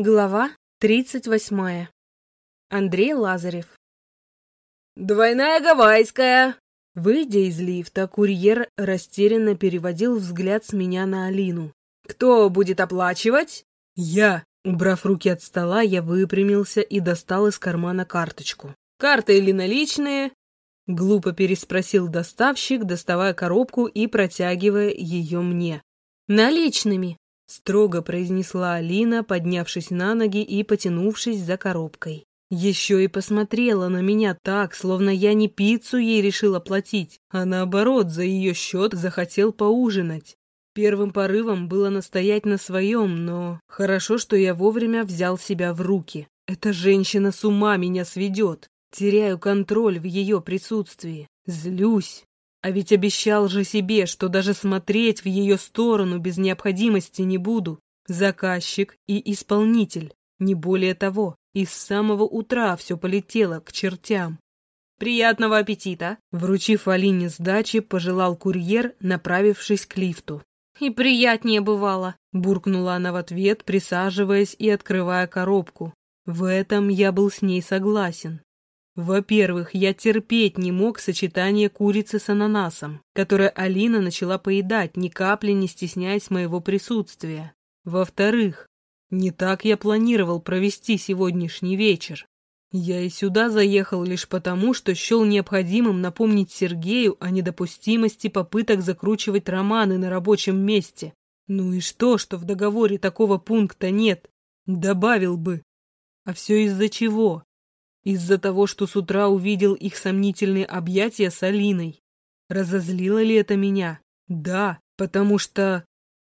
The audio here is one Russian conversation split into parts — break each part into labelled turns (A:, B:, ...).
A: Глава тридцать восьмая. Андрей Лазарев.
B: «Двойная гавайская!»
A: Выйдя из лифта, курьер растерянно переводил взгляд с меня на Алину.
B: «Кто будет оплачивать?»
A: «Я!» Убрав руки от стола, я выпрямился и достал из кармана карточку.
B: «Карты или наличные?»
A: Глупо переспросил доставщик, доставая коробку и протягивая ее мне. «Наличными!» Строго произнесла Алина, поднявшись на ноги и потянувшись за коробкой. Еще и посмотрела на меня так, словно я не пиццу ей решила платить, а наоборот, за ее счет захотел поужинать. Первым порывом было настоять на своем, но хорошо, что я вовремя взял себя в руки. Эта женщина с ума меня сведет. Теряю контроль в ее присутствии. Злюсь. А ведь обещал же себе, что даже смотреть в ее сторону без необходимости не буду. Заказчик и исполнитель, не более того. И с самого утра все полетело к чертям.
B: «Приятного аппетита!»
A: Вручив Алине сдачи, пожелал курьер, направившись к лифту.
B: «И приятнее бывало!»
A: Буркнула она в ответ, присаживаясь и открывая коробку. В этом я был с ней согласен. Во-первых, я терпеть не мог сочетание курицы с ананасом, которое Алина начала поедать, ни капли не стесняясь моего присутствия. Во-вторых, не так я планировал провести сегодняшний вечер. Я и сюда заехал лишь потому, что счел необходимым напомнить Сергею о недопустимости попыток закручивать романы на рабочем месте. Ну и что, что в договоре такого пункта нет? Добавил бы. А все из-за чего? Из-за того, что с утра увидел их сомнительные объятия с Алиной. Разозлило ли это меня? Да, потому что...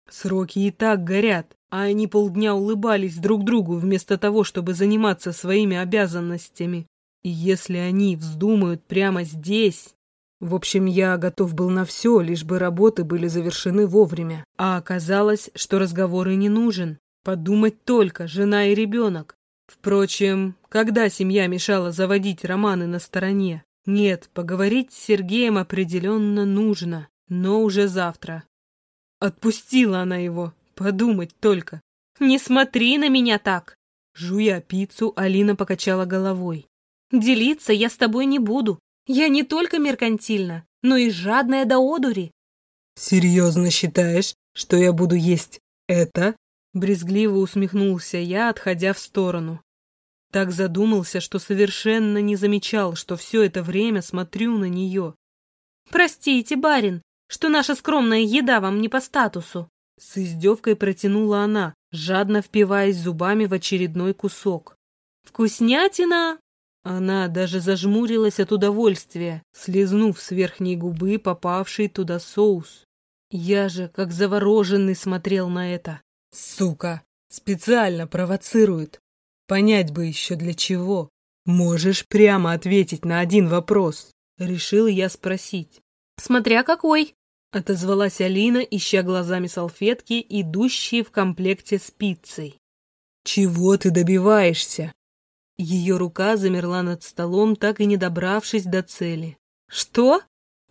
A: Сроки и так горят, а они полдня улыбались друг другу вместо того, чтобы заниматься своими обязанностями. И если они вздумают прямо здесь... В общем, я готов был на все, лишь бы работы были завершены вовремя. А оказалось, что разговор и не нужен. Подумать только, жена и ребенок. Впрочем, когда семья мешала заводить романы на стороне? Нет, поговорить с Сергеем определенно нужно, но уже завтра. Отпустила она его, подумать только.
B: «Не смотри на меня так!»
A: Жуя пиццу, Алина покачала головой.
B: «Делиться я с тобой не буду. Я не только меркантильна, но и жадная до одури».
A: «Серьезно считаешь, что я буду есть это?» Брезгливо усмехнулся я, отходя в сторону. Так задумался, что совершенно не замечал, что все это время смотрю на нее.
B: «Простите, барин, что наша скромная еда вам не по статусу!»
A: С издевкой протянула она, жадно впиваясь зубами в очередной кусок.
B: «Вкуснятина!»
A: Она даже зажмурилась от удовольствия, слезнув с верхней губы попавший туда соус. Я же, как завороженный, смотрел на это. Сука! Специально провоцирует. Понять бы еще для чего. Можешь прямо ответить на один вопрос. Решил я спросить.
B: Смотря какой.
A: Отозвалась Алина, ища глазами салфетки, идущие в комплекте с пиццей. «Чего ты добиваешься?» Ее рука замерла над столом, так и не добравшись до цели.
B: «Что?»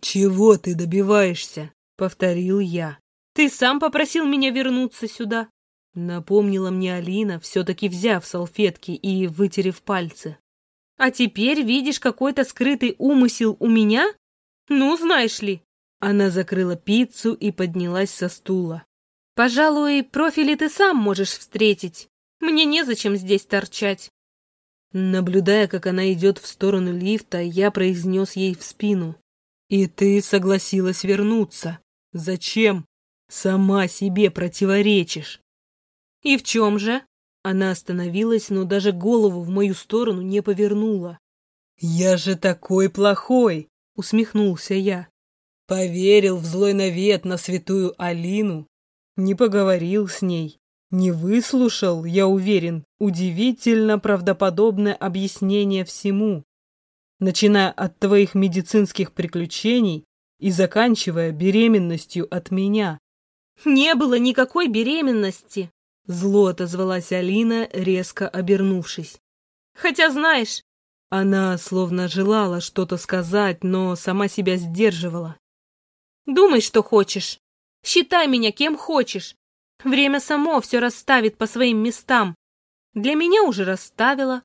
A: «Чего ты добиваешься?» — повторил я.
B: Ты сам попросил меня вернуться сюда.
A: Напомнила мне Алина, все-таки взяв салфетки и вытерев пальцы.
B: А теперь видишь какой-то скрытый умысел у меня? Ну, знаешь ли.
A: Она закрыла пиццу и поднялась со стула.
B: Пожалуй, профили ты сам можешь встретить. Мне незачем здесь торчать.
A: Наблюдая, как она идет в сторону лифта, я произнес ей в спину. «И ты согласилась вернуться. Зачем?» Сама себе противоречишь.
B: И в чем же?
A: Она остановилась, но даже голову в мою сторону не повернула. Я же такой плохой, усмехнулся я. Поверил в злой навет на святую Алину, не поговорил с ней, не выслушал, я уверен, удивительно правдоподобное объяснение всему, начиная от твоих медицинских приключений и заканчивая беременностью от меня.
B: Не было никакой беременности.
A: Зло отозвалась Алина, резко обернувшись.
B: Хотя знаешь...
A: Она словно желала что-то сказать, но сама себя сдерживала.
B: Думай, что хочешь. Считай меня кем хочешь. Время само все расставит по своим местам. Для меня уже расставила.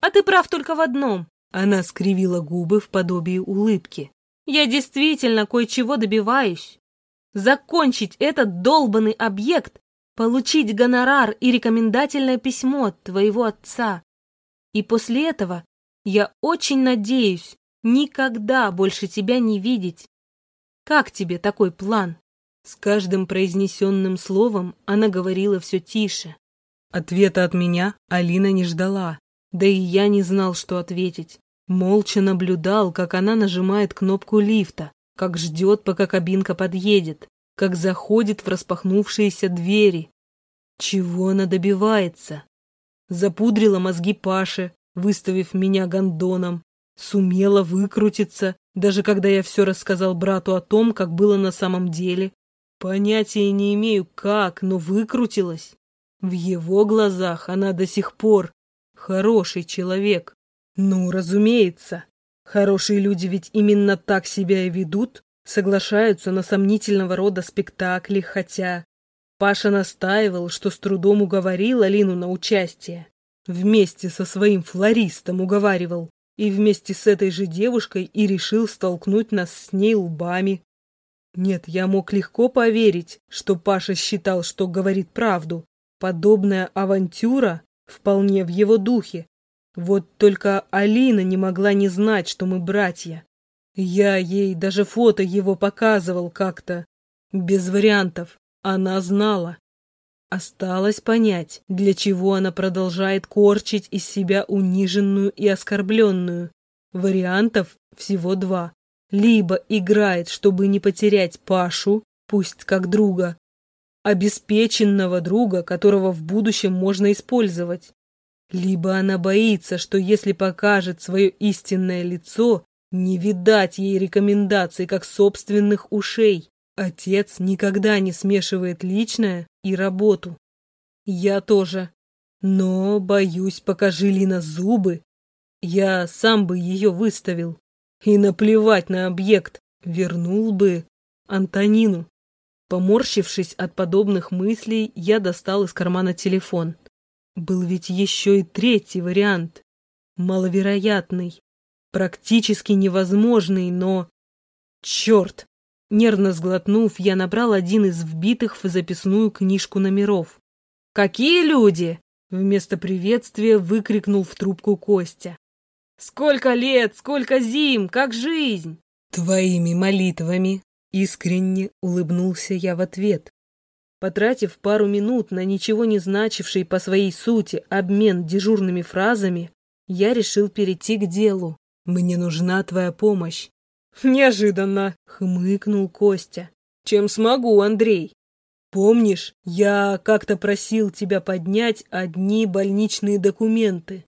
B: А ты прав только в одном.
A: Она скривила губы в подобии улыбки.
B: Я действительно кое-чего добиваюсь. Закончить этот долбанный объект, получить гонорар и рекомендательное письмо от твоего отца. И после этого я очень надеюсь никогда больше тебя не видеть. Как тебе такой план?
A: С каждым произнесенным словом она говорила все тише. Ответа от меня Алина не ждала, да и я не знал, что ответить. Молча наблюдал, как она нажимает кнопку лифта, как ждет, пока кабинка подъедет, как заходит в распахнувшиеся двери. Чего она добивается? Запудрила мозги Паше, выставив меня гондоном. Сумела выкрутиться, даже когда я все рассказал брату о том, как было на самом деле. Понятия не имею как, но выкрутилась. В его глазах она до сих пор хороший человек. Ну, разумеется. Хорошие люди ведь именно так себя и ведут, соглашаются на сомнительного рода спектакли, хотя... Паша настаивал, что с трудом уговорил Алину на участие. Вместе со своим флористом уговаривал. И вместе с этой же девушкой и решил столкнуть нас с ней лбами. Нет, я мог легко поверить, что Паша считал, что говорит правду. Подобная авантюра вполне в его духе. Вот только Алина не могла не знать, что мы братья. Я ей даже фото его показывал как-то. Без вариантов. Она знала. Осталось понять, для чего она продолжает корчить из себя униженную и оскорбленную. Вариантов всего два. Либо играет, чтобы не потерять Пашу, пусть как друга, обеспеченного друга, которого в будущем можно использовать. Либо она боится, что если покажет свое истинное лицо, не видать ей рекомендаций, как собственных ушей. Отец никогда не смешивает личное и работу. Я тоже. Но, боюсь, покажи Лина зубы, я сам бы ее выставил. И наплевать на объект, вернул бы Антонину. Поморщившись от подобных мыслей, я достал из кармана телефон. Был ведь еще и третий вариант. Маловероятный, практически невозможный, но... Черт! Нервно сглотнув, я набрал один из вбитых в записную книжку номеров. «Какие люди?» Вместо приветствия выкрикнул в трубку Костя. Сколько лет, сколько зим, как жизнь!» «Твоими молитвами!» — искренне улыбнулся я в ответ. Потратив пару минут на ничего не значивший по своей сути обмен дежурными фразами, я решил перейти к делу. «Мне нужна твоя помощь». «Неожиданно!» — хмыкнул Костя. «Чем смогу, Андрей?» «Помнишь, я как-то просил тебя поднять одни больничные документы?»